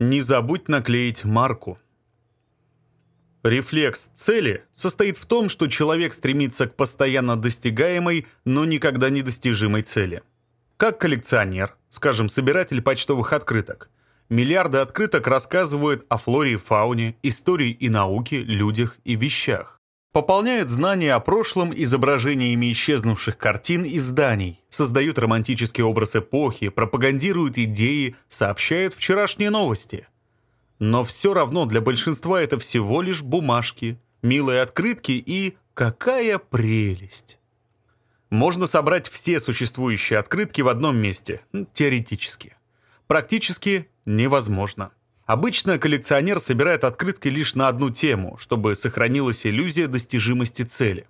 Не забудь наклеить марку. Рефлекс цели состоит в том, что человек стремится к постоянно достигаемой, но никогда не достижимой цели. Как коллекционер, скажем, собиратель почтовых открыток. Миллиарды открыток рассказывают о флоре и фауне, истории и науке, людях и вещах. Пополняют знания о прошлом изображениями исчезнувших картин и зданий, создают романтический образ эпохи, пропагандируют идеи, сообщают вчерашние новости. Но все равно для большинства это всего лишь бумажки, милые открытки и какая прелесть. Можно собрать все существующие открытки в одном месте, теоретически. Практически невозможно. Обычно коллекционер собирает открытки лишь на одну тему, чтобы сохранилась иллюзия достижимости цели.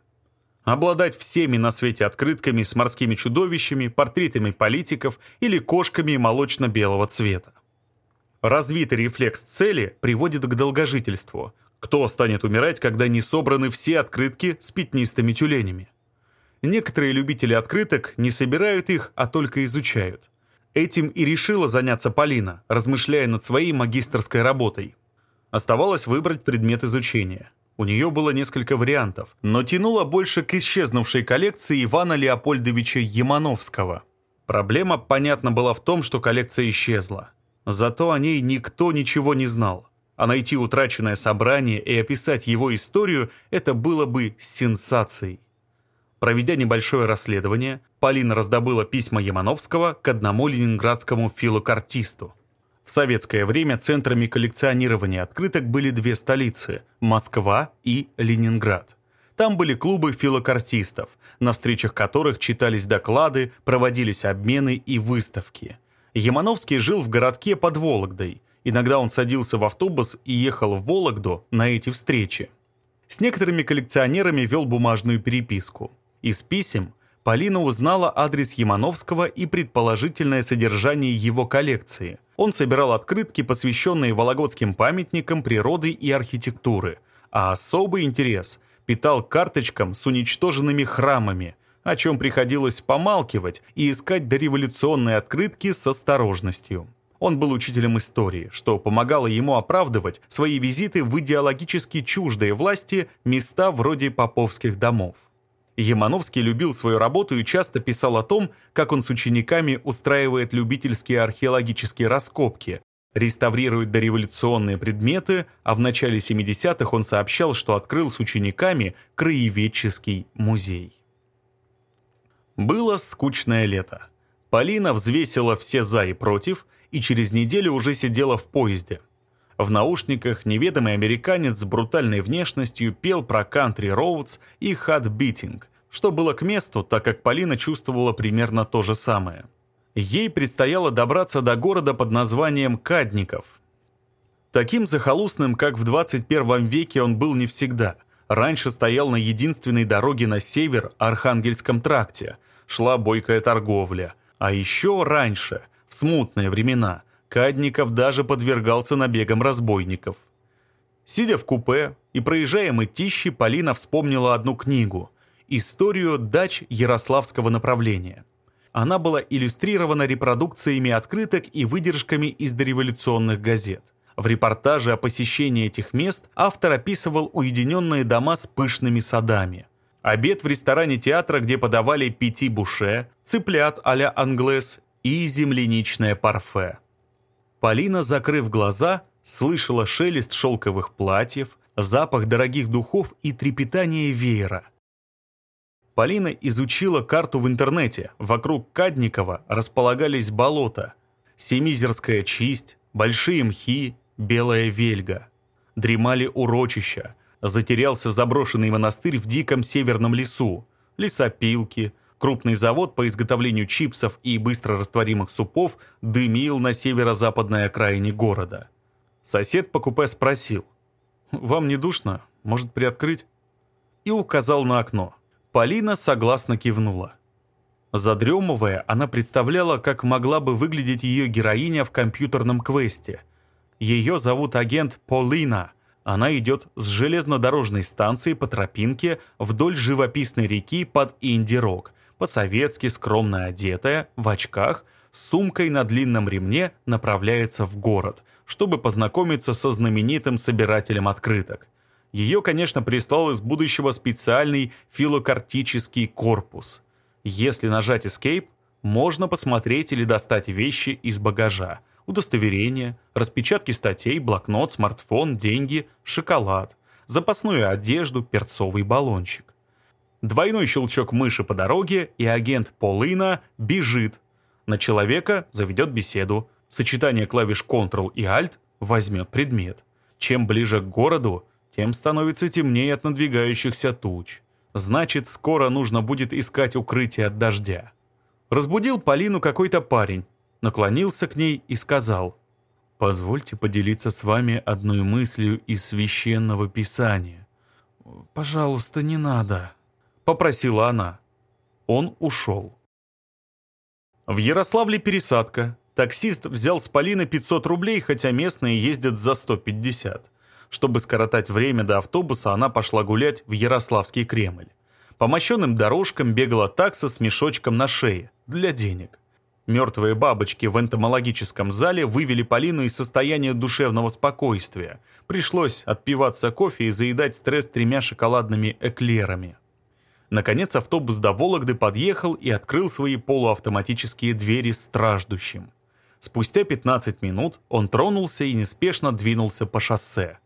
Обладать всеми на свете открытками с морскими чудовищами, портретами политиков или кошками молочно-белого цвета. Развитый рефлекс цели приводит к долгожительству. Кто станет умирать, когда не собраны все открытки с пятнистыми тюленями? Некоторые любители открыток не собирают их, а только изучают – Этим и решила заняться Полина, размышляя над своей магистрской работой. Оставалось выбрать предмет изучения. У нее было несколько вариантов, но тянуло больше к исчезнувшей коллекции Ивана Леопольдовича Ямановского. Проблема, понятно, была в том, что коллекция исчезла. Зато о ней никто ничего не знал. А найти утраченное собрание и описать его историю – это было бы сенсацией. Проведя небольшое расследование, Полина раздобыла письма Ямановского к одному ленинградскому филокартисту. В советское время центрами коллекционирования открыток были две столицы – Москва и Ленинград. Там были клубы филокартистов, на встречах которых читались доклады, проводились обмены и выставки. Ямановский жил в городке под Вологдой. Иногда он садился в автобус и ехал в Вологду на эти встречи. С некоторыми коллекционерами вел бумажную переписку. Из писем Полина узнала адрес Ямановского и предположительное содержание его коллекции. Он собирал открытки, посвященные вологодским памятникам природы и архитектуры, а особый интерес питал карточкам с уничтоженными храмами, о чем приходилось помалкивать и искать дореволюционные открытки с осторожностью. Он был учителем истории, что помогало ему оправдывать свои визиты в идеологически чуждые власти места вроде поповских домов. Ямановский любил свою работу и часто писал о том, как он с учениками устраивает любительские археологические раскопки, реставрирует дореволюционные предметы, а в начале 70-х он сообщал, что открыл с учениками краеведческий музей. Было скучное лето. Полина взвесила все «за» и «против», и через неделю уже сидела в поезде – в наушниках неведомый американец с брутальной внешностью пел про «Country Roads» и «Hot Beating», что было к месту, так как Полина чувствовала примерно то же самое. Ей предстояло добраться до города под названием Кадников. Таким захолустным, как в 21 веке, он был не всегда. Раньше стоял на единственной дороге на север Архангельском тракте. Шла бойкая торговля. А еще раньше, в смутные времена – Кадников даже подвергался набегам разбойников. Сидя в купе и проезжая мытищи, Полина вспомнила одну книгу «Историю дач ярославского направления». Она была иллюстрирована репродукциями открыток и выдержками из дореволюционных газет. В репортаже о посещении этих мест автор описывал уединенные дома с пышными садами. Обед в ресторане театра, где подавали пяти буше, цыплят а-ля англес и земляничное парфе. Полина, закрыв глаза, слышала шелест шелковых платьев, запах дорогих духов и трепетание веера. Полина изучила карту в интернете. Вокруг Кадникова располагались болота. Семизерская чисть, Большие мхи, Белая вельга. Дремали урочища. Затерялся заброшенный монастырь в диком северном лесу. Лесопилки, Крупный завод по изготовлению чипсов и быстрорастворимых супов дымил на северо-западной окраине города. Сосед по купе спросил. «Вам не душно? Может, приоткрыть?» И указал на окно. Полина согласно кивнула. Задремывая, она представляла, как могла бы выглядеть ее героиня в компьютерном квесте. Ее зовут агент Полина. Она идет с железнодорожной станции по тропинке вдоль живописной реки под Инди-Рок, по-советски скромно одетая, в очках, с сумкой на длинном ремне направляется в город, чтобы познакомиться со знаменитым собирателем открыток. Ее, конечно, прислал из будущего специальный филокартический корпус. Если нажать Escape, можно посмотреть или достать вещи из багажа, удостоверение, распечатки статей, блокнот, смартфон, деньги, шоколад, запасную одежду, перцовый баллончик. Двойной щелчок мыши по дороге, и агент Полына бежит. На человека заведет беседу. Сочетание клавиш Ctrl и Alt возьмет предмет. Чем ближе к городу, тем становится темнее от надвигающихся туч. Значит, скоро нужно будет искать укрытие от дождя. Разбудил Полину какой-то парень, наклонился к ней и сказал, «Позвольте поделиться с вами одной мыслью из Священного Писания». «Пожалуйста, не надо», попросила она. Он ушел. В Ярославле пересадка. Таксист взял с Полины 500 рублей, хотя местные ездят за 150. Чтобы скоротать время до автобуса, она пошла гулять в Ярославский Кремль. По мощенным дорожкам бегала такса с мешочком на шее. Для денег. Мертвые бабочки в энтомологическом зале вывели Полину из состояния душевного спокойствия. Пришлось отпиваться кофе и заедать стресс тремя шоколадными эклерами. Наконец автобус до Вологды подъехал и открыл свои полуавтоматические двери страждущим. Спустя 15 минут он тронулся и неспешно двинулся по шоссе.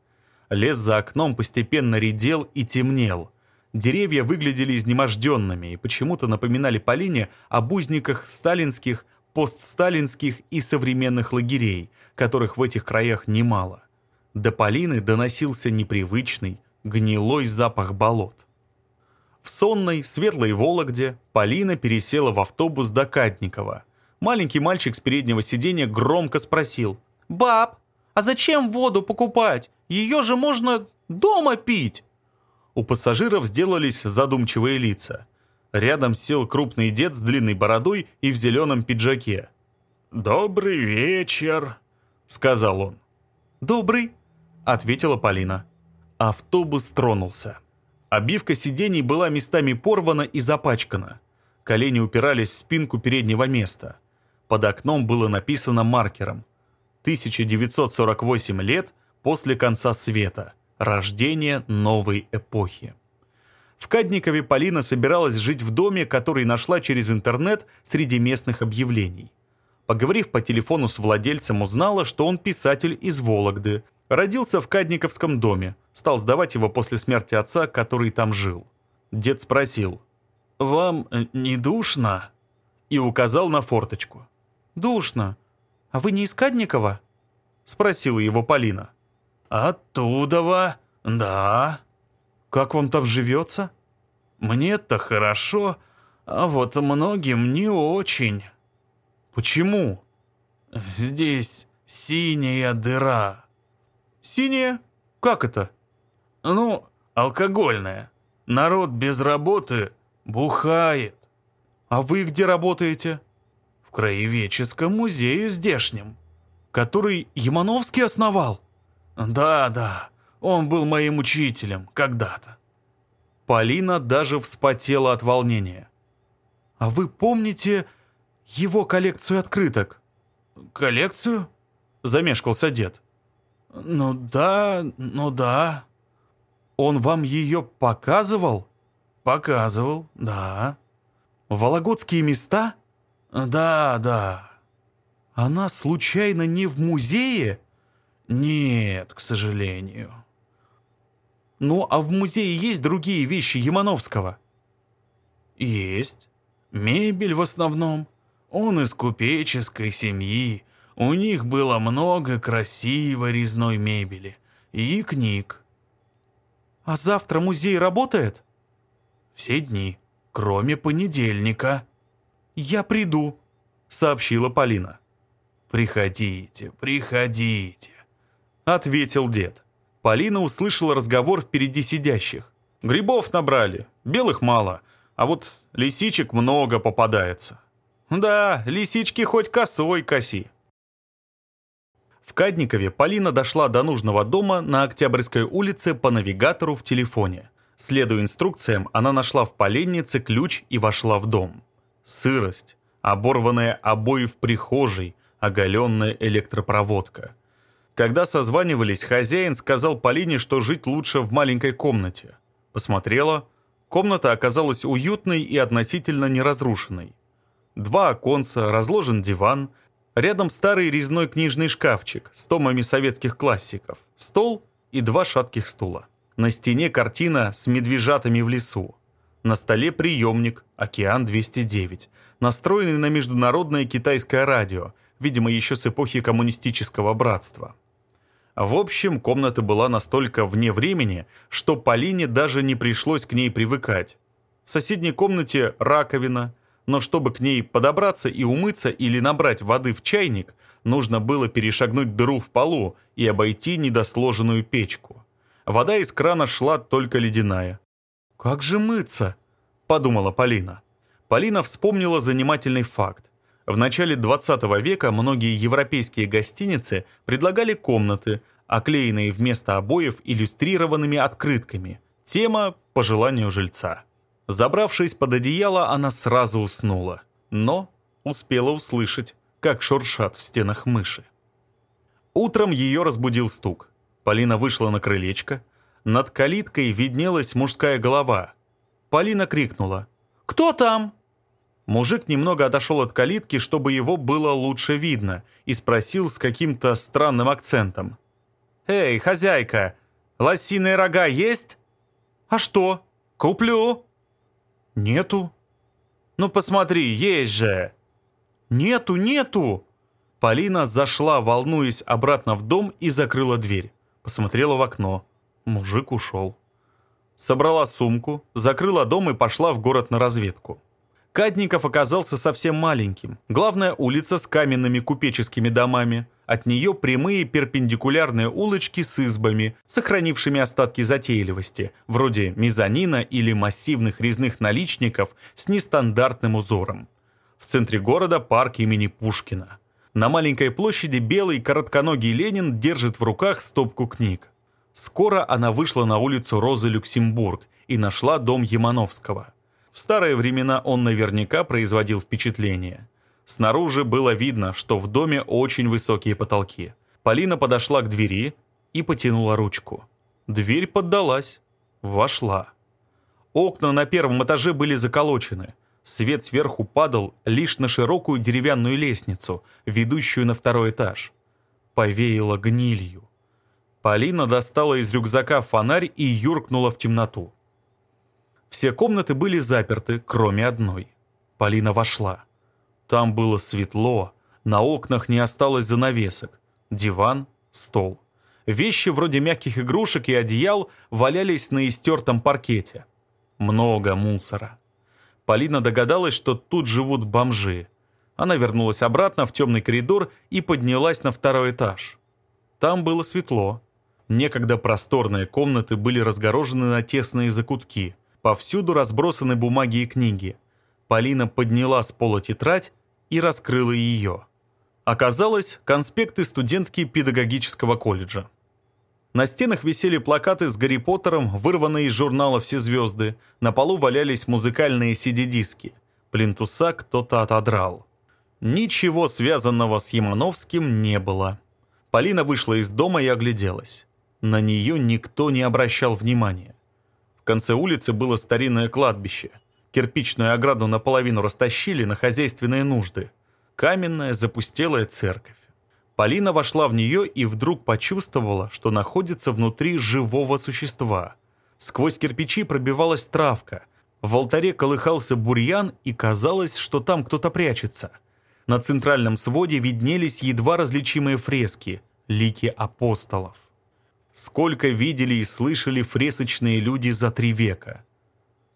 Лес за окном постепенно редел и темнел. Деревья выглядели изнеможденными и почему-то напоминали Полине об узниках сталинских, постсталинских и современных лагерей, которых в этих краях немало. До Полины доносился непривычный, гнилой запах болот. В сонной, светлой Вологде Полина пересела в автобус до Катникова. Маленький мальчик с переднего сиденья громко спросил. «Баб, а зачем воду покупать? Ее же можно дома пить!» У пассажиров сделались задумчивые лица. Рядом сел крупный дед с длинной бородой и в зеленом пиджаке. «Добрый вечер», — сказал он. «Добрый», — ответила Полина. Автобус тронулся. Обивка сидений была местами порвана и запачкана. Колени упирались в спинку переднего места. Под окном было написано маркером 1948 лет после конца света. Рождение новой эпохи. В Кадникове Полина собиралась жить в доме, который нашла через интернет среди местных объявлений. Поговорив по телефону с владельцем, узнала, что он писатель из Вологды. Родился в Кадниковском доме, стал сдавать его после смерти отца, который там жил. Дед спросил, «Вам э, не душно?» и указал на форточку. «Душно. А вы не из Кадникова?» спросила его Полина. «Оттудова, да». «Как вам там живется?» «Мне-то хорошо, а вот многим не очень». «Почему?» «Здесь синяя дыра». «Синяя? Как это?» Ну, алкогольная. Народ без работы бухает. А вы где работаете? В краеведческом музее здешнем, который Ямановский основал. Да, да, он был моим учителем когда-то. Полина даже вспотела от волнения. А вы помните его коллекцию открыток? Коллекцию? Замешкался дед. Ну да, ну да. «Он вам ее показывал?» «Показывал, да». «Вологодские места?» «Да, да». «Она случайно не в музее?» «Нет, к сожалению». «Ну, а в музее есть другие вещи Ямановского?» «Есть. Мебель в основном. Он из купеческой семьи. У них было много красивой резной мебели. И книг. А завтра музей работает? Все дни, кроме понедельника. Я приду, сообщила Полина. Приходите, приходите, ответил дед. Полина услышала разговор впереди сидящих. Грибов набрали, белых мало, а вот лисичек много попадается. Да, лисички хоть косой коси. В Кадникове Полина дошла до нужного дома на Октябрьской улице по навигатору в телефоне. Следуя инструкциям, она нашла в поленнице ключ и вошла в дом. Сырость, оборванные обои в прихожей, оголенная электропроводка. Когда созванивались, хозяин сказал Полине, что жить лучше в маленькой комнате. Посмотрела. Комната оказалась уютной и относительно неразрушенной. Два оконца, разложен диван – Рядом старый резной книжный шкафчик с томами советских классиков, стол и два шатких стула. На стене картина с медвежатами в лесу. На столе приемник «Океан-209», настроенный на международное китайское радио, видимо, еще с эпохи коммунистического братства. В общем, комната была настолько вне времени, что Полине даже не пришлось к ней привыкать. В соседней комнате раковина, но чтобы к ней подобраться и умыться или набрать воды в чайник, нужно было перешагнуть дыру в полу и обойти недосложенную печку. Вода из крана шла только ледяная. «Как же мыться?» – подумала Полина. Полина вспомнила занимательный факт. В начале 20 века многие европейские гостиницы предлагали комнаты, оклеенные вместо обоев иллюстрированными открытками. Тема «По желанию жильца». Забравшись под одеяло, она сразу уснула, но успела услышать, как шуршат в стенах мыши. Утром ее разбудил стук. Полина вышла на крылечко. Над калиткой виднелась мужская голова. Полина крикнула «Кто там?» Мужик немного отошел от калитки, чтобы его было лучше видно, и спросил с каким-то странным акцентом. «Эй, хозяйка, лосиные рога есть?» «А что? Куплю!» «Нету». «Ну посмотри, есть же!» «Нету, нету!» Полина зашла, волнуясь, обратно в дом и закрыла дверь. Посмотрела в окно. Мужик ушел. Собрала сумку, закрыла дом и пошла в город на разведку. Кадников оказался совсем маленьким. Главная улица с каменными купеческими домами – от нее прямые перпендикулярные улочки с избами, сохранившими остатки затейливости, вроде мезонина или массивных резных наличников с нестандартным узором. В центре города парк имени Пушкина. На маленькой площади белый коротконогий Ленин держит в руках стопку книг. Скоро она вышла на улицу Розы Люксембург и нашла дом Ямановского. В старые времена он наверняка производил впечатление – Снаружи было видно, что в доме очень высокие потолки. Полина подошла к двери и потянула ручку. Дверь поддалась. Вошла. Окна на первом этаже были заколочены. Свет сверху падал лишь на широкую деревянную лестницу, ведущую на второй этаж. Повеяло гнилью. Полина достала из рюкзака фонарь и юркнула в темноту. Все комнаты были заперты, кроме одной. Полина вошла. Там было светло, на окнах не осталось занавесок. Диван, стол. Вещи вроде мягких игрушек и одеял валялись на истертом паркете. Много мусора. Полина догадалась, что тут живут бомжи. Она вернулась обратно в темный коридор и поднялась на второй этаж. Там было светло. Некогда просторные комнаты были разгорожены на тесные закутки. Повсюду разбросаны бумаги и книги. Полина подняла с пола тетрадь и раскрыла ее. Оказалось, конспекты студентки педагогического колледжа. На стенах висели плакаты с Гарри Поттером, вырванные из журнала «Все звезды», на полу валялись музыкальные CD-диски. Плинтуса кто-то отодрал. Ничего связанного с Ямановским не было. Полина вышла из дома и огляделась. На нее никто не обращал внимания. В конце улицы было старинное кладбище – Кирпичную ограду наполовину растащили на хозяйственные нужды. Каменная запустелая церковь. Полина вошла в нее и вдруг почувствовала, что находится внутри живого существа. Сквозь кирпичи пробивалась травка. В алтаре колыхался бурьян, и казалось, что там кто-то прячется. На центральном своде виднелись едва различимые фрески – лики апостолов. Сколько видели и слышали фресочные люди за три века –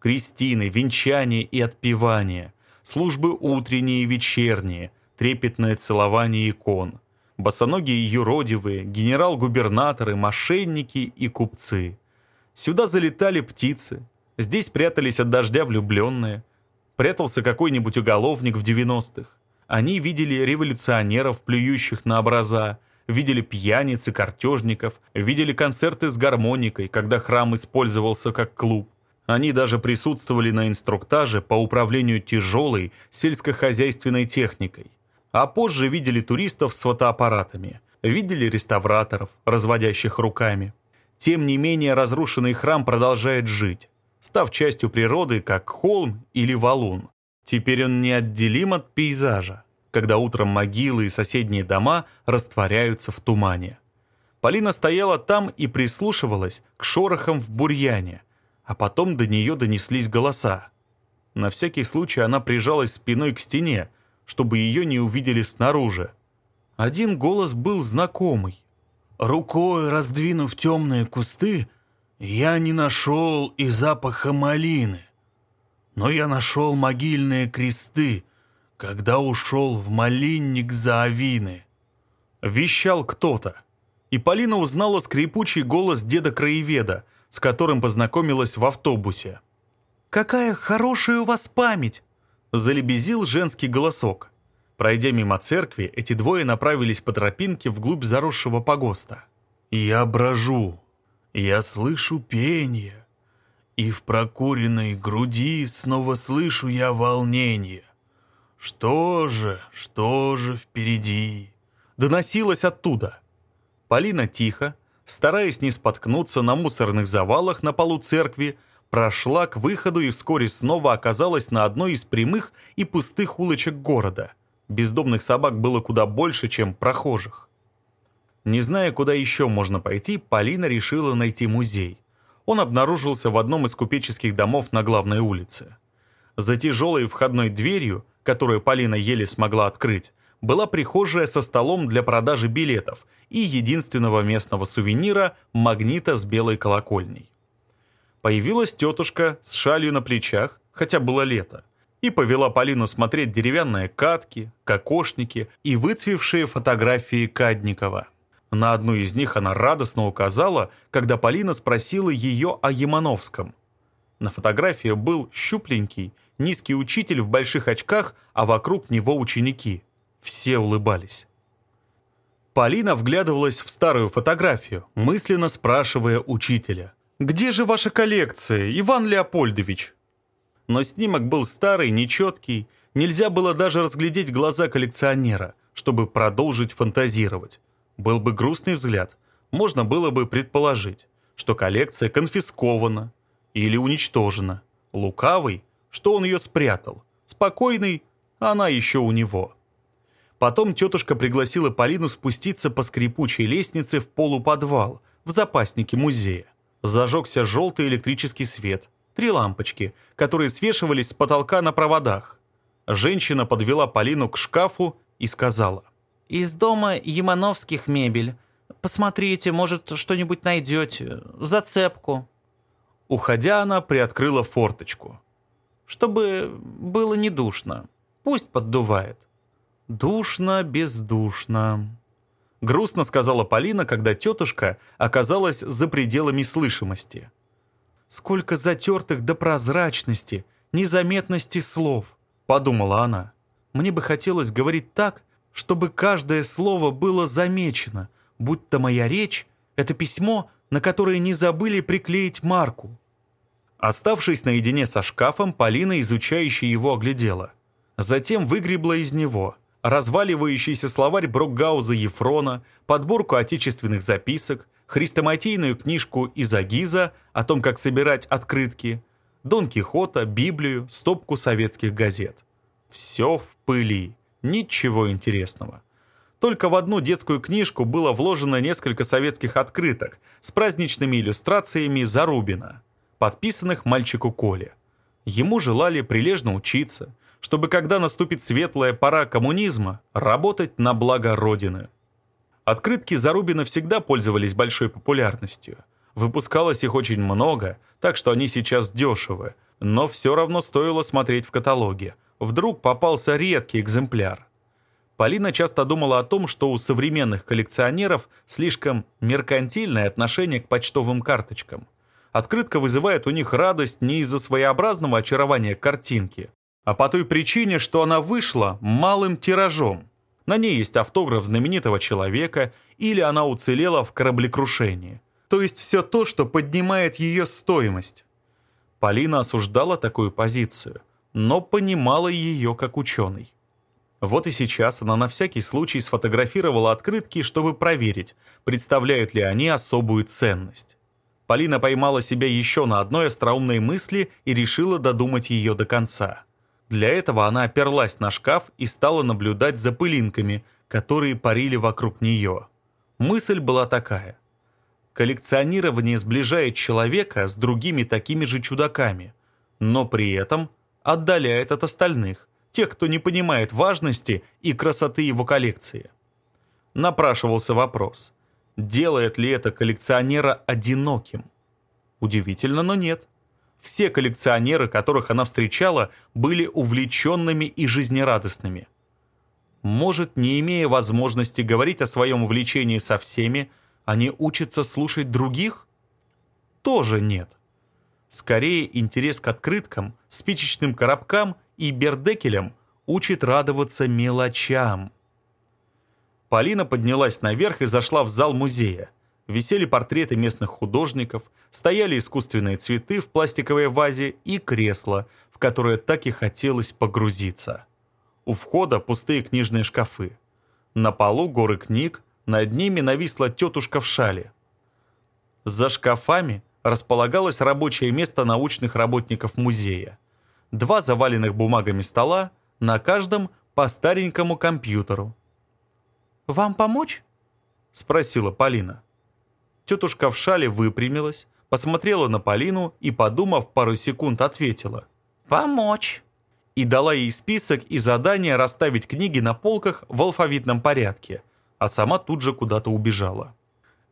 крестины, венчания и отпевания, службы утренние и вечерние, трепетное целование икон, босоногие юродивые, генерал-губернаторы, мошенники и купцы. Сюда залетали птицы, здесь прятались от дождя влюбленные, прятался какой-нибудь уголовник в 90-х. Они видели революционеров, плюющих на образа, видели пьяниц и картежников, видели концерты с гармоникой, когда храм использовался как клуб, они даже присутствовали на инструктаже по управлению тяжелой сельскохозяйственной техникой. А позже видели туристов с фотоаппаратами, видели реставраторов, разводящих руками. Тем не менее, разрушенный храм продолжает жить, став частью природы, как холм или валун. Теперь он неотделим от пейзажа, когда утром могилы и соседние дома растворяются в тумане. Полина стояла там и прислушивалась к шорохам в бурьяне, а потом до нее донеслись голоса. На всякий случай она прижалась спиной к стене, чтобы ее не увидели снаружи. Один голос был знакомый. «Рукой раздвинув темные кусты, я не нашел и запаха малины, но я нашел могильные кресты, когда ушел в малинник за авины». Вещал кто-то, и Полина узнала скрипучий голос деда-краеведа — с которым познакомилась в автобусе. «Какая хорошая у вас память!» – залебезил женский голосок. Пройдя мимо церкви, эти двое направились по тропинке вглубь заросшего погоста. «Я брожу, я слышу пение, и в прокуренной груди снова слышу я волнение. Что же, что же впереди?» Доносилось оттуда. Полина тихо, стараясь не споткнуться на мусорных завалах на полу церкви, прошла к выходу и вскоре снова оказалась на одной из прямых и пустых улочек города. Бездомных собак было куда больше, чем прохожих. Не зная, куда еще можно пойти, Полина решила найти музей. Он обнаружился в одном из купеческих домов на главной улице. За тяжелой входной дверью, которую Полина еле смогла открыть, была прихожая со столом для продажи билетов и единственного местного сувенира – магнита с белой колокольней. Появилась тетушка с шалью на плечах, хотя было лето, и повела Полину смотреть деревянные катки, кокошники и выцвевшие фотографии Кадникова. На одну из них она радостно указала, когда Полина спросила ее о Ямановском. На фотографии был щупленький, низкий учитель в больших очках, а вокруг него ученики все улыбались. Полина вглядывалась в старую фотографию, мысленно спрашивая учителя. «Где же ваша коллекция, Иван Леопольдович?» Но снимок был старый, нечеткий, нельзя было даже разглядеть глаза коллекционера, чтобы продолжить фантазировать. Был бы грустный взгляд, можно было бы предположить, что коллекция конфискована или уничтожена. Лукавый, что он ее спрятал. Спокойный, она еще у него. Потом тетушка пригласила Полину спуститься по скрипучей лестнице в полуподвал, в запаснике музея. Зажегся желтый электрический свет, три лампочки, которые свешивались с потолка на проводах. Женщина подвела Полину к шкафу и сказала. «Из дома Ямановских мебель. Посмотрите, может, что-нибудь найдете. Зацепку». Уходя, она приоткрыла форточку. «Чтобы было не душно. Пусть поддувает». «Душно, бездушно», — грустно сказала Полина, когда тетушка оказалась за пределами слышимости. «Сколько затертых до прозрачности, незаметности слов», — подумала она. «Мне бы хотелось говорить так, чтобы каждое слово было замечено, будь то моя речь — это письмо, на которое не забыли приклеить марку». Оставшись наедине со шкафом, Полина, изучающая его, оглядела. Затем выгребла из него — разваливающийся словарь Брокгауза Ефрона, подборку отечественных записок, хрестоматийную книжку Изагиза о том, как собирать открытки, Дон Кихота, Библию, стопку советских газет. Все в пыли, ничего интересного. Только в одну детскую книжку было вложено несколько советских открыток с праздничными иллюстрациями Зарубина, подписанных мальчику Коле. Ему желали прилежно учиться – чтобы когда наступит светлая пора коммунизма, работать на благо Родины. Открытки Зарубина всегда пользовались большой популярностью. Выпускалось их очень много, так что они сейчас дешевы, но все равно стоило смотреть в каталоге. Вдруг попался редкий экземпляр. Полина часто думала о том, что у современных коллекционеров слишком меркантильное отношение к почтовым карточкам. Открытка вызывает у них радость не из-за своеобразного очарования картинки, а по той причине, что она вышла малым тиражом. На ней есть автограф знаменитого человека, или она уцелела в кораблекрушении. То есть все то, что поднимает ее стоимость. Полина осуждала такую позицию, но понимала ее как ученый. Вот и сейчас она на всякий случай сфотографировала открытки, чтобы проверить, представляют ли они особую ценность. Полина поймала себя еще на одной остроумной мысли и решила додумать ее до конца. Для этого она оперлась на шкаф и стала наблюдать за пылинками, которые парили вокруг нее. Мысль была такая. Коллекционирование сближает человека с другими такими же чудаками, но при этом отдаляет от остальных, тех, кто не понимает важности и красоты его коллекции. Напрашивался вопрос, делает ли это коллекционера одиноким? Удивительно, но нет. Все коллекционеры, которых она встречала, были увлеченными и жизнерадостными. Может, не имея возможности говорить о своем увлечении со всеми, они учатся слушать других? Тоже нет. Скорее, интерес к открыткам, спичечным коробкам и бердекелям учит радоваться мелочам. Полина поднялась наверх и зашла в зал музея висели портреты местных художников, стояли искусственные цветы в пластиковой вазе и кресло, в которое так и хотелось погрузиться. У входа пустые книжные шкафы. На полу горы книг, над ними нависла тетушка в шале. За шкафами располагалось рабочее место научных работников музея. Два заваленных бумагами стола, на каждом по старенькому компьютеру. «Вам помочь?» — спросила Полина. Тетушка в шале выпрямилась, посмотрела на Полину и, подумав пару секунд, ответила «Помочь» и дала ей список и задание расставить книги на полках в алфавитном порядке, а сама тут же куда-то убежала.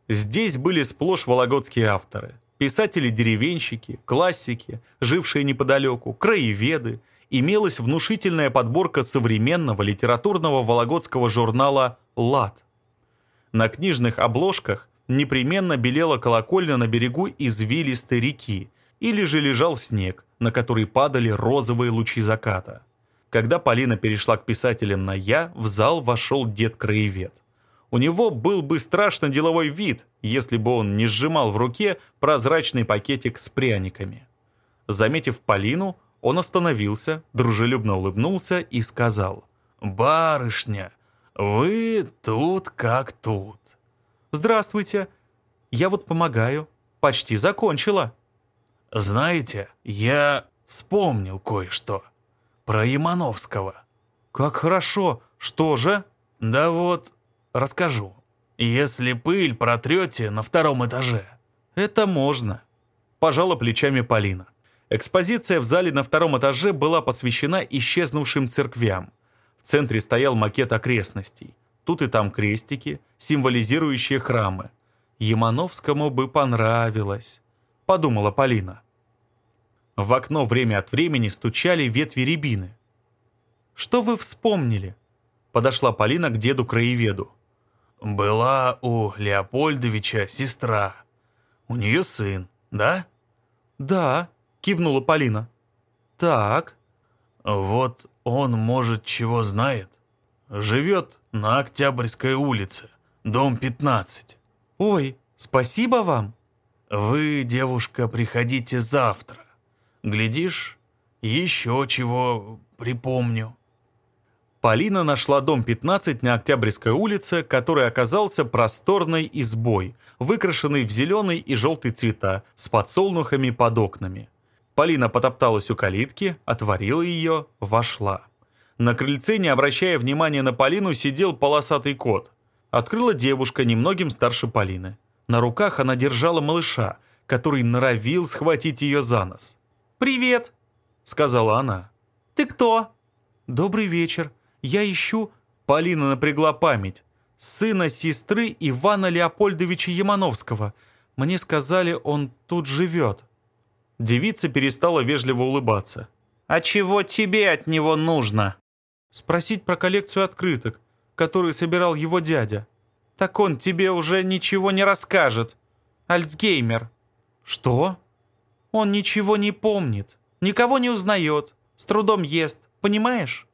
Здесь были сплошь вологодские авторы, писатели-деревенщики, классики, жившие неподалеку, краеведы, имелась внушительная подборка современного литературного вологодского журнала «ЛАД». На книжных обложках непременно белела колокольня на берегу извилистой реки, или же лежал снег, на который падали розовые лучи заката. Когда Полина перешла к писателям на «я», в зал вошел дед-краевед. У него был бы страшно деловой вид, если бы он не сжимал в руке прозрачный пакетик с пряниками. Заметив Полину, он остановился, дружелюбно улыбнулся и сказал «Барышня, вы тут как тут». «Здравствуйте! Я вот помогаю. Почти закончила». «Знаете, я вспомнил кое-что. Про Ямановского». «Как хорошо! Что же?» «Да вот, расскажу. Если пыль протрете на втором этаже». «Это можно», – пожала плечами Полина. Экспозиция в зале на втором этаже была посвящена исчезнувшим церквям. В центре стоял макет окрестностей. Тут и там крестики, символизирующие храмы. Ямановскому бы понравилось, подумала Полина. В окно время от времени стучали ветви рябины. «Что вы вспомнили?» Подошла Полина к деду-краеведу. «Была у Леопольдовича сестра. У нее сын, да?» «Да», — кивнула Полина. «Так». «Вот он, может, чего знает?» Живет на Октябрьской улице, дом 15. Ой, спасибо вам. Вы, девушка, приходите завтра. Глядишь, еще чего припомню. Полина нашла дом 15 на Октябрьской улице, который оказался просторной избой, выкрашенной в зеленый и желтый цвета, с подсолнухами под окнами. Полина потопталась у калитки, отворила ее, вошла. На крыльце, не обращая внимания на Полину, сидел полосатый кот. Открыла девушка, немногим старше Полины. На руках она держала малыша, который норовил схватить ее за нос. «Привет!» — сказала она. «Ты кто?» «Добрый вечер. Я ищу...» Полина напрягла память. «Сына сестры Ивана Леопольдовича Ямановского. Мне сказали, он тут живет». Девица перестала вежливо улыбаться. «А чего тебе от него нужно?» спросить про коллекцию открыток, которую собирал его дядя. Так он тебе уже ничего не расскажет. Альцгеймер. Что? Он ничего не помнит, никого не узнает, с трудом ест, понимаешь?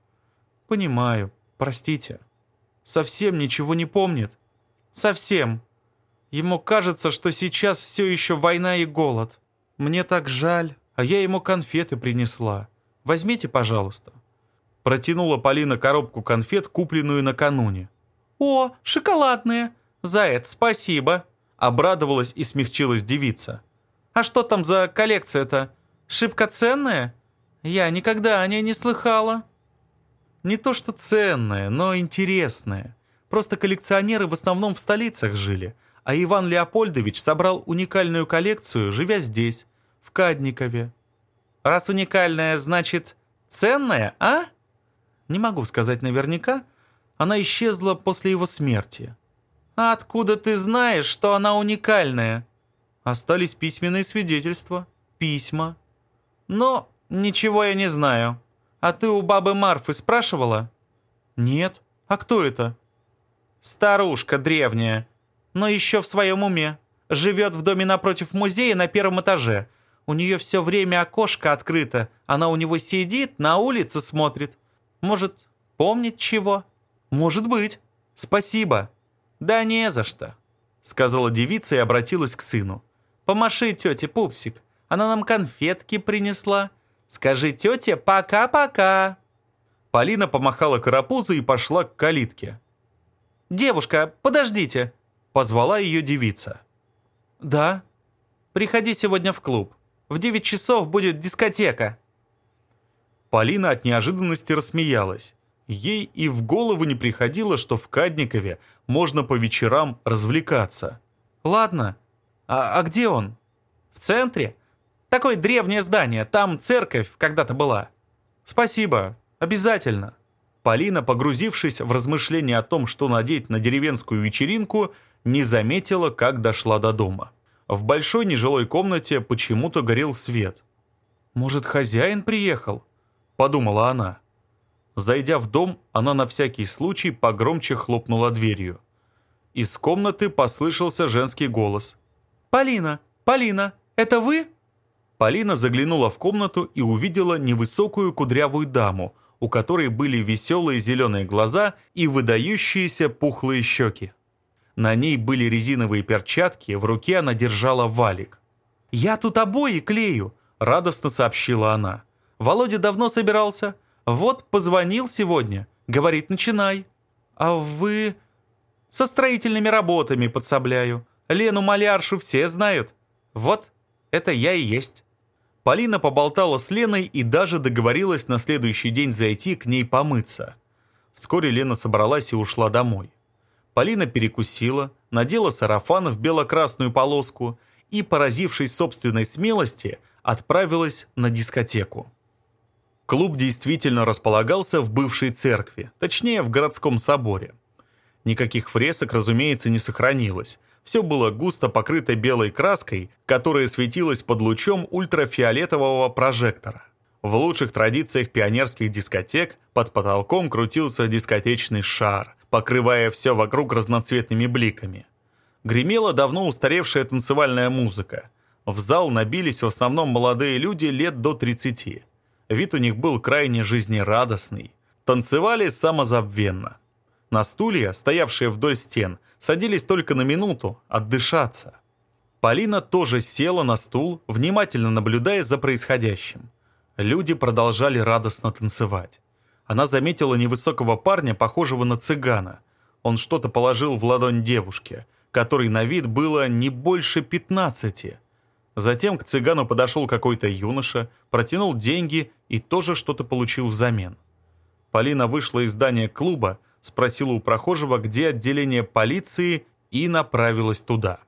Понимаю, простите. Совсем ничего не помнит. Совсем. Ему кажется, что сейчас все еще война и голод. Мне так жаль, а я ему конфеты принесла. Возьмите, пожалуйста. Протянула Полина коробку конфет, купленную накануне. «О, шоколадные! За это спасибо!» Обрадовалась и смягчилась девица. «А что там за коллекция-то? Шибко ценная? Я никогда о ней не слыхала». «Не то что ценная, но интересная. Просто коллекционеры в основном в столицах жили, а Иван Леопольдович собрал уникальную коллекцию, живя здесь, в Кадникове». «Раз уникальная, значит, ценная, а?» Не могу сказать наверняка, она исчезла после его смерти. «А откуда ты знаешь, что она уникальная?» Остались письменные свидетельства, письма. «Но ничего я не знаю. А ты у бабы Марфы спрашивала?» «Нет. А кто это?» «Старушка древняя, но еще в своем уме. Живет в доме напротив музея на первом этаже. У нее все время окошко открыто. Она у него сидит, на улицу смотрит. Может, помнит чего? Может быть. Спасибо. Да не за что, сказала девица и обратилась к сыну. Помаши тете Пупсик. Она нам конфетки принесла. Скажи тете пока-пока. Полина помахала карапузу и пошла к калитке. «Девушка, подождите!» — позвала ее девица. «Да?» «Приходи сегодня в клуб. В девять часов будет дискотека. Полина от неожиданности рассмеялась. Ей и в голову не приходило, что в Кадникове можно по вечерам развлекаться. «Ладно. А, а где он?» «В центре. Такое древнее здание. Там церковь когда-то была». «Спасибо. Обязательно». Полина, погрузившись в размышления о том, что надеть на деревенскую вечеринку, не заметила, как дошла до дома. В большой нежилой комнате почему-то горел свет. «Может, хозяин приехал?» подумала она. Зайдя в дом, она на всякий случай погромче хлопнула дверью. Из комнаты послышался женский голос. «Полина! Полина! Это вы?» Полина заглянула в комнату и увидела невысокую кудрявую даму, у которой были веселые зеленые глаза и выдающиеся пухлые щеки. На ней были резиновые перчатки, в руке она держала валик. «Я тут обои клею!» — радостно сообщила она. Володя давно собирался. Вот позвонил сегодня. Говорит, начинай. А вы... Со строительными работами подсобляю. Лену маляршу все знают. Вот, это я и есть. Полина поболтала с Леной и даже договорилась на следующий день зайти к ней помыться. Вскоре Лена собралась и ушла домой. Полина перекусила, надела сарафан в бело-красную полоску и, поразившись собственной смелости, отправилась на дискотеку. Клуб действительно располагался в бывшей церкви, точнее, в городском соборе. Никаких фресок, разумеется, не сохранилось. Все было густо покрыто белой краской, которая светилась под лучом ультрафиолетового прожектора. В лучших традициях пионерских дискотек под потолком крутился дискотечный шар, покрывая все вокруг разноцветными бликами. Гремела давно устаревшая танцевальная музыка. В зал набились в основном молодые люди лет до 30. Вид у них был крайне жизнерадостный. Танцевали самозабвенно. На стулья, стоявшие вдоль стен, садились только на минуту, отдышаться. Полина тоже села на стул, внимательно наблюдая за происходящим. Люди продолжали радостно танцевать. Она заметила невысокого парня, похожего на цыгана. Он что-то положил в ладонь девушке, которой на вид было не больше пятнадцати – Затем к цыгану подошел какой-то юноша, протянул деньги и тоже что-то получил взамен. Полина вышла из здания клуба, спросила у прохожего, где отделение полиции, и направилась туда.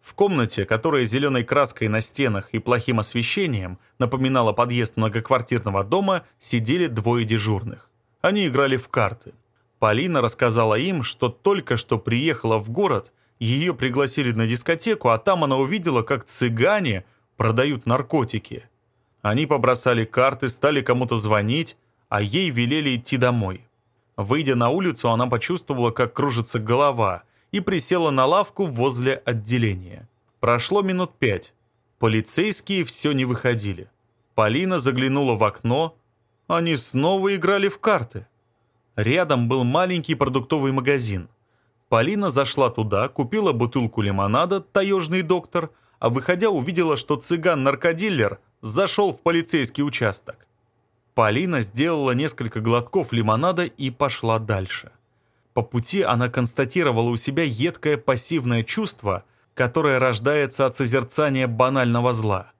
В комнате, которая зеленой краской на стенах и плохим освещением напоминала подъезд многоквартирного дома, сидели двое дежурных. Они играли в карты. Полина рассказала им, что только что приехала в город – ее пригласили на дискотеку, а там она увидела, как цыгане продают наркотики. Они побросали карты, стали кому-то звонить, а ей велели идти домой. Выйдя на улицу, она почувствовала, как кружится голова, и присела на лавку возле отделения. Прошло минут пять. Полицейские все не выходили. Полина заглянула в окно. Они снова играли в карты. Рядом был маленький продуктовый магазин. Полина зашла туда, купила бутылку лимонада «Таежный доктор», а выходя увидела, что цыган-наркодиллер зашел в полицейский участок. Полина сделала несколько глотков лимонада и пошла дальше. По пути она констатировала у себя едкое пассивное чувство, которое рождается от созерцания банального зла.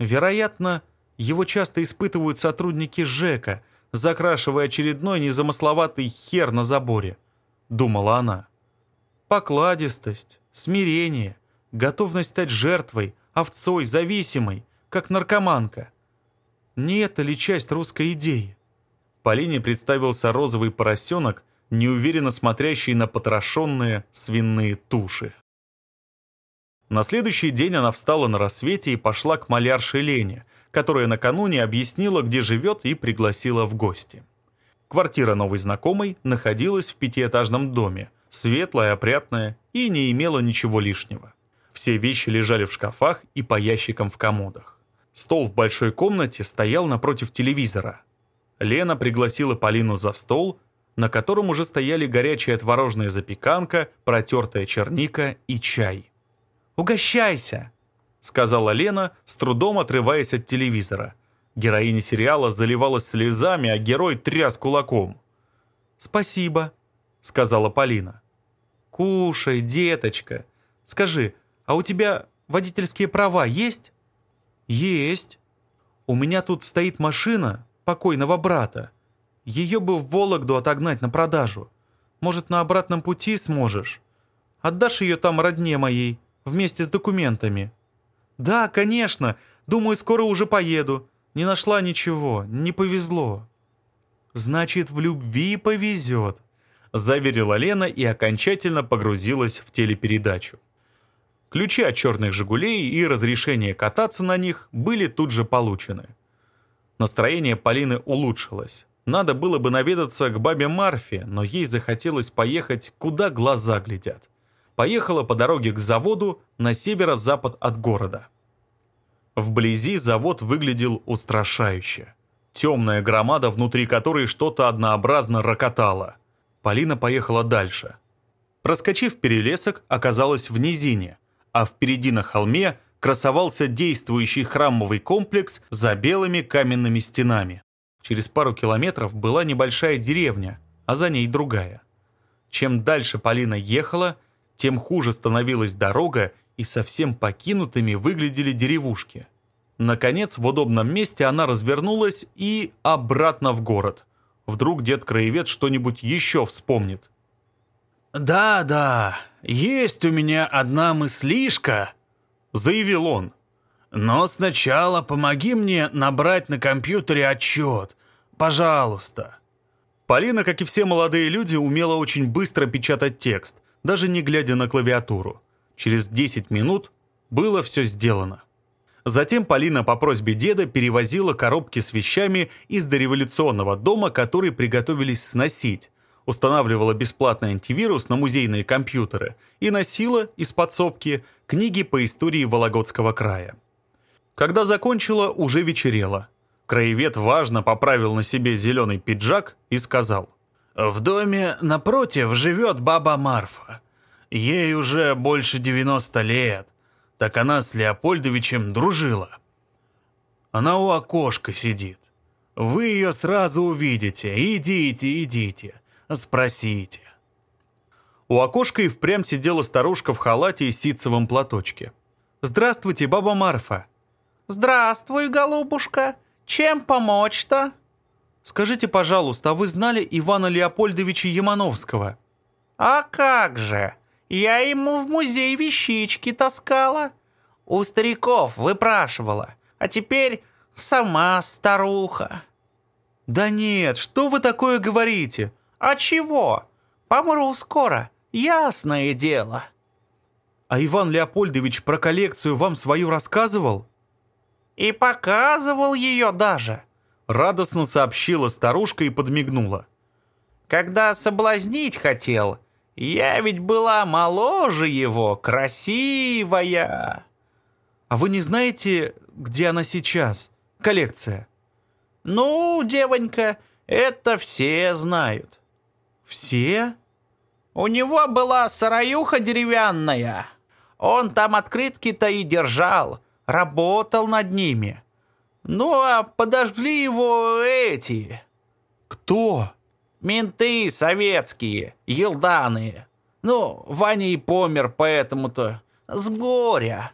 Вероятно, его часто испытывают сотрудники ЖЭКа, закрашивая очередной незамысловатый хер на заборе, думала она покладистость, смирение, готовность стать жертвой, овцой, зависимой, как наркоманка. Не это ли часть русской идеи? Полине представился розовый поросенок, неуверенно смотрящий на потрошенные свиные туши. На следующий день она встала на рассвете и пошла к малярше Лене, которая накануне объяснила, где живет, и пригласила в гости. Квартира новой знакомой находилась в пятиэтажном доме – светлая, опрятная и не имела ничего лишнего. Все вещи лежали в шкафах и по ящикам в комодах. Стол в большой комнате стоял напротив телевизора. Лена пригласила Полину за стол, на котором уже стояли горячая творожная запеканка, протертая черника и чай. «Угощайся!» — сказала Лена, с трудом отрываясь от телевизора. Героиня сериала заливалась слезами, а герой тряс кулаком. «Спасибо», — сказала Полина. «Кушай, деточка. Скажи, а у тебя водительские права есть?» «Есть. У меня тут стоит машина покойного брата. Ее бы в Вологду отогнать на продажу. Может, на обратном пути сможешь? Отдашь ее там родне моей, вместе с документами?» «Да, конечно. Думаю, скоро уже поеду. Не нашла ничего, не повезло». «Значит, в любви повезет», заверила Лена и окончательно погрузилась в телепередачу. Ключи от черных «Жигулей» и разрешение кататься на них были тут же получены. Настроение Полины улучшилось. Надо было бы наведаться к бабе Марфе, но ей захотелось поехать, куда глаза глядят. Поехала по дороге к заводу на северо-запад от города. Вблизи завод выглядел устрашающе. Темная громада, внутри которой что-то однообразно рокотало. Полина поехала дальше. Проскочив перелесок, оказалась в низине, а впереди на холме красовался действующий храмовый комплекс за белыми каменными стенами. Через пару километров была небольшая деревня, а за ней другая. Чем дальше Полина ехала, тем хуже становилась дорога и совсем покинутыми выглядели деревушки. Наконец, в удобном месте она развернулась и обратно в город – Вдруг дед-краевед что-нибудь еще вспомнит. «Да, да, есть у меня одна мыслишка», — заявил он. «Но сначала помоги мне набрать на компьютере отчет. Пожалуйста». Полина, как и все молодые люди, умела очень быстро печатать текст, даже не глядя на клавиатуру. Через 10 минут было все сделано. Затем Полина по просьбе деда перевозила коробки с вещами из дореволюционного дома, который приготовились сносить, устанавливала бесплатный антивирус на музейные компьютеры и носила из подсобки книги по истории Вологодского края. Когда закончила, уже вечерело. Краевед важно поправил на себе зеленый пиджак и сказал. «В доме напротив живет баба Марфа. Ей уже больше 90 лет» так она с Леопольдовичем дружила. Она у окошка сидит. Вы ее сразу увидите. Идите, идите. Спросите. У окошка и впрямь сидела старушка в халате и ситцевом платочке. «Здравствуйте, баба Марфа!» «Здравствуй, голубушка! Чем помочь-то?» «Скажите, пожалуйста, а вы знали Ивана Леопольдовича Ямановского?» «А как же! Я ему в музей вещички таскала. У стариков выпрашивала. А теперь сама старуха. Да нет, что вы такое говорите? А чего? Помру скоро, ясное дело. А Иван Леопольдович про коллекцию вам свою рассказывал? И показывал ее даже. Радостно сообщила старушка и подмигнула. Когда соблазнить хотел, я ведь была моложе его, красивая. А вы не знаете, где она сейчас? Коллекция. Ну, девонька, это все знают. Все? У него была сараюха деревянная. Он там открытки-то и держал, работал над ними. Ну, а подожгли его эти. Кто? Менты советские, елданые. Ну, Ваня и помер поэтому-то. С горя.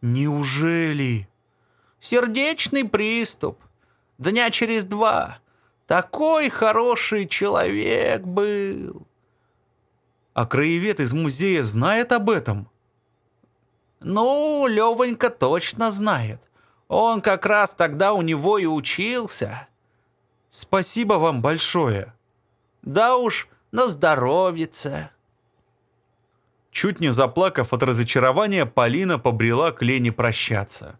Неужели? Сердечный приступ. Дня через два. Такой хороший человек был. А краевед из музея знает об этом? Ну, Левонька точно знает. Он как раз тогда у него и учился. Спасибо вам большое!» «Да уж, на здоровье. Чуть не заплакав от разочарования, Полина побрела к Лене прощаться.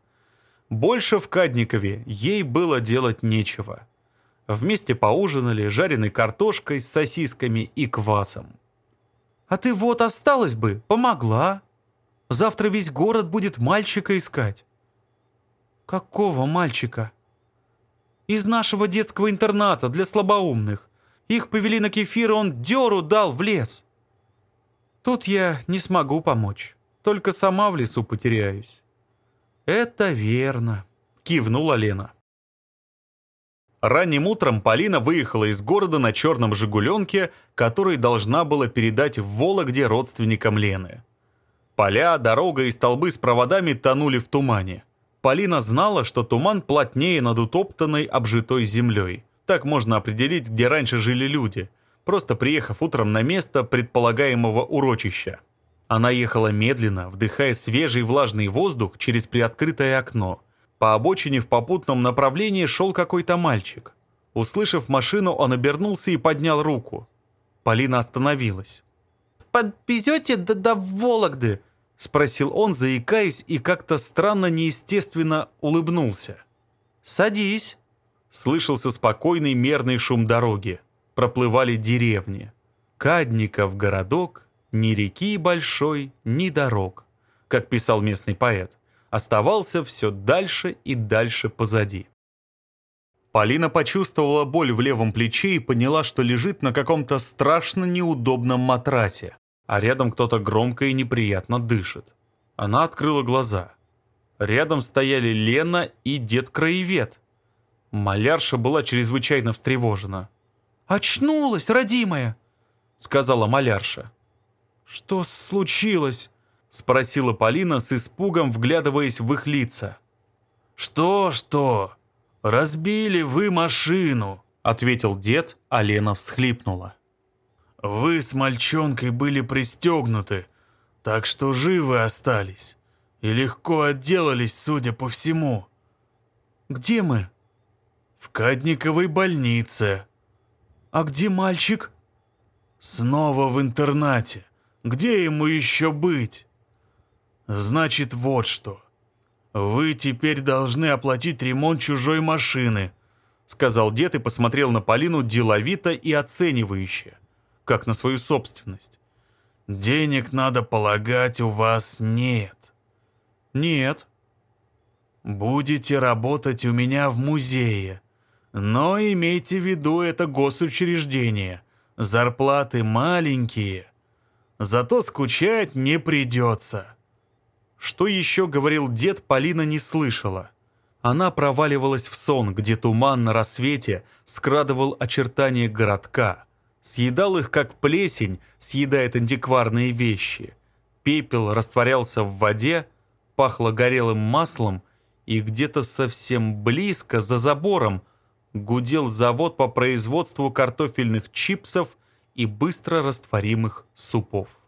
Больше в Кадникове ей было делать нечего. Вместе поужинали жареной картошкой с сосисками и квасом. «А ты вот осталась бы, помогла. Завтра весь город будет мальчика искать». «Какого мальчика?» из нашего детского интерната для слабоумных. Их повели на кефир, он дёру дал в лес. Тут я не смогу помочь, только сама в лесу потеряюсь. Это верно, кивнула Лена. Ранним утром Полина выехала из города на черном «Жигуленке», который должна была передать в Вологде родственникам Лены. Поля, дорога и столбы с проводами тонули в тумане. Полина знала, что туман плотнее над утоптанной обжитой землей. Так можно определить, где раньше жили люди, просто приехав утром на место предполагаемого урочища. Она ехала медленно, вдыхая свежий влажный воздух через приоткрытое окно. По обочине в попутном направлении шел какой-то мальчик. Услышав машину, он обернулся и поднял руку. Полина остановилась. «Подвезете до, до Вологды?» спросил он, заикаясь и как-то странно неестественно улыбнулся. «Садись!» Слышался спокойный мерный шум дороги. Проплывали деревни. Кадников городок, ни реки большой, ни дорог, как писал местный поэт, оставался все дальше и дальше позади. Полина почувствовала боль в левом плече и поняла, что лежит на каком-то страшно неудобном матрасе а рядом кто-то громко и неприятно дышит. Она открыла глаза. Рядом стояли Лена и дед-краевед. Малярша была чрезвычайно встревожена. «Очнулась, родимая!» — сказала малярша. «Что случилось?» — спросила Полина с испугом, вглядываясь в их лица. «Что-что? Разбили вы машину!» — ответил дед, а Лена всхлипнула. Вы с мальчонкой были пристегнуты, так что живы остались и легко отделались, судя по всему. Где мы? В Кадниковой больнице. А где мальчик? Снова в интернате. Где ему еще быть? Значит, вот что. Вы теперь должны оплатить ремонт чужой машины, сказал дед и посмотрел на Полину деловито и оценивающе как на свою собственность. «Денег, надо полагать, у вас нет». «Нет». «Будете работать у меня в музее. Но имейте в виду, это госучреждение. Зарплаты маленькие. Зато скучать не придется». Что еще говорил дед, Полина не слышала. Она проваливалась в сон, где туман на рассвете скрадывал очертания городка – Съедал их, как плесень съедает антикварные вещи. Пепел растворялся в воде, пахло горелым маслом, и где-то совсем близко, за забором, гудел завод по производству картофельных чипсов и быстро растворимых супов.